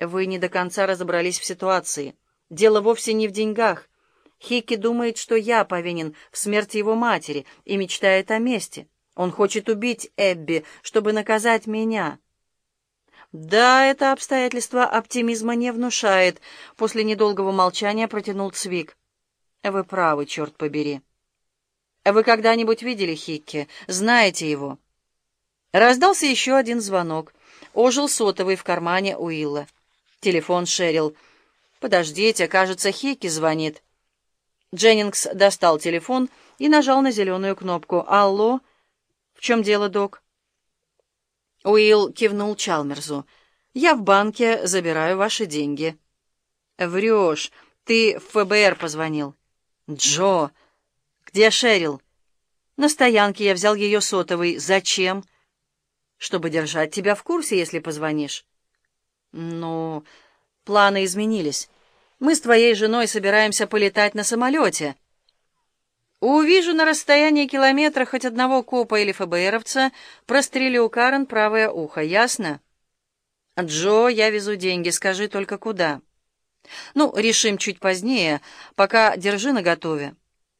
Вы не до конца разобрались в ситуации. Дело вовсе не в деньгах. Хикки думает, что я повинен в смерти его матери и мечтает о мести. Он хочет убить Эбби, чтобы наказать меня. Да, это обстоятельство оптимизма не внушает. После недолгого молчания протянул Цвик. Вы правы, черт побери. Вы когда-нибудь видели Хикки? Знаете его? Раздался еще один звонок. Ожил сотовый в кармане Уилла. Телефон Шерил. «Подождите, кажется, Хикки звонит». Дженнингс достал телефон и нажал на зеленую кнопку. «Алло? В чем дело, док?» Уилл кивнул Чалмерзу. «Я в банке, забираю ваши деньги». «Врешь. Ты в ФБР позвонил». «Джо! Где Шерил?» «На стоянке я взял ее сотовый. Зачем?» «Чтобы держать тебя в курсе, если позвонишь». «Ну, планы изменились. Мы с твоей женой собираемся полетать на самолете. Увижу на расстоянии километра хоть одного копа или ФБРовца, прострелю Карен правое ухо, ясно?» «Джо, я везу деньги, скажи только куда». «Ну, решим чуть позднее, пока держи наготове.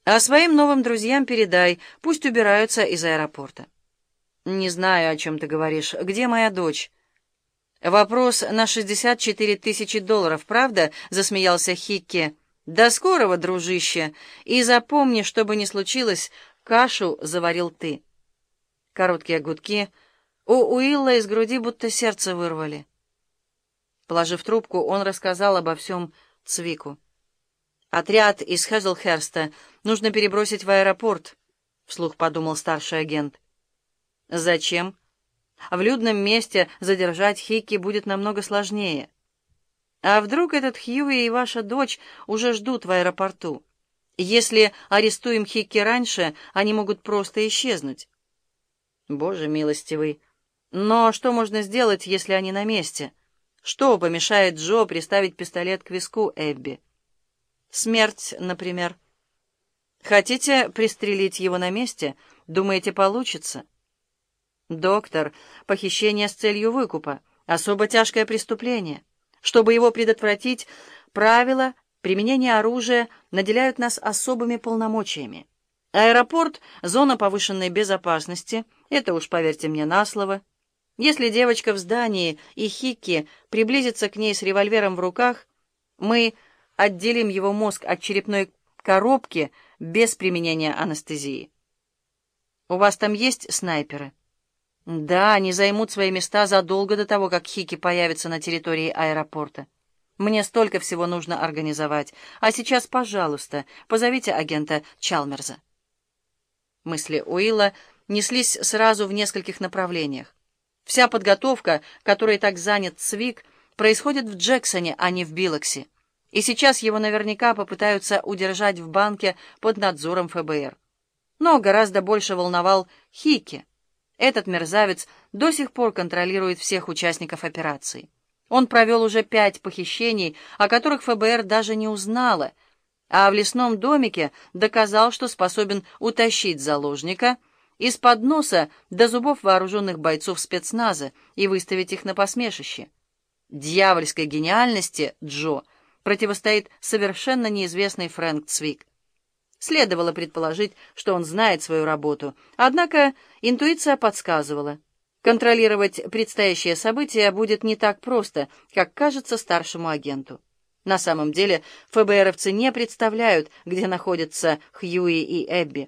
А своим новым друзьям передай, пусть убираются из аэропорта». «Не знаю, о чем ты говоришь. Где моя дочь?» «Вопрос на 64 тысячи долларов, правда?» — засмеялся Хикки. «До скорого, дружище! И запомни, что бы ни случилось, кашу заварил ты». Короткие гудки. У Уилла из груди будто сердце вырвали. Положив трубку, он рассказал обо всем Цвику. «Отряд из Хезлхерста нужно перебросить в аэропорт», — вслух подумал старший агент. «Зачем?» В людном месте задержать Хикки будет намного сложнее. А вдруг этот Хьюи и ваша дочь уже ждут в аэропорту? Если арестуем Хикки раньше, они могут просто исчезнуть. Боже милостивый! Но что можно сделать, если они на месте? Что помешает Джо приставить пистолет к виску Эбби? Смерть, например. Хотите пристрелить его на месте? Думаете, получится? «Доктор, похищение с целью выкупа — особо тяжкое преступление. Чтобы его предотвратить, правила применения оружия наделяют нас особыми полномочиями. Аэропорт — зона повышенной безопасности, это уж поверьте мне на слово. Если девочка в здании и Хикки приблизится к ней с револьвером в руках, мы отделим его мозг от черепной коробки без применения анестезии. У вас там есть снайперы?» Да, они займут свои места задолго до того, как Хики появится на территории аэропорта. Мне столько всего нужно организовать. А сейчас, пожалуйста, позовите агента Чалмерза. Мысли Уилла неслись сразу в нескольких направлениях. Вся подготовка, которой так занят Цвик, происходит в Джексоне, а не в Билоксе. И сейчас его наверняка попытаются удержать в банке под надзором ФБР. Но гораздо больше волновал Хики. Этот мерзавец до сих пор контролирует всех участников операции. Он провел уже пять похищений, о которых ФБР даже не узнала, а в лесном домике доказал, что способен утащить заложника из-под носа до зубов вооруженных бойцов спецназа и выставить их на посмешище. Дьявольской гениальности Джо противостоит совершенно неизвестный Фрэнк Цвик. Следовало предположить, что он знает свою работу. Однако интуиция подсказывала. Контролировать предстоящее событие будет не так просто, как кажется старшему агенту. На самом деле ФБРовцы не представляют, где находятся Хьюи и Эбби.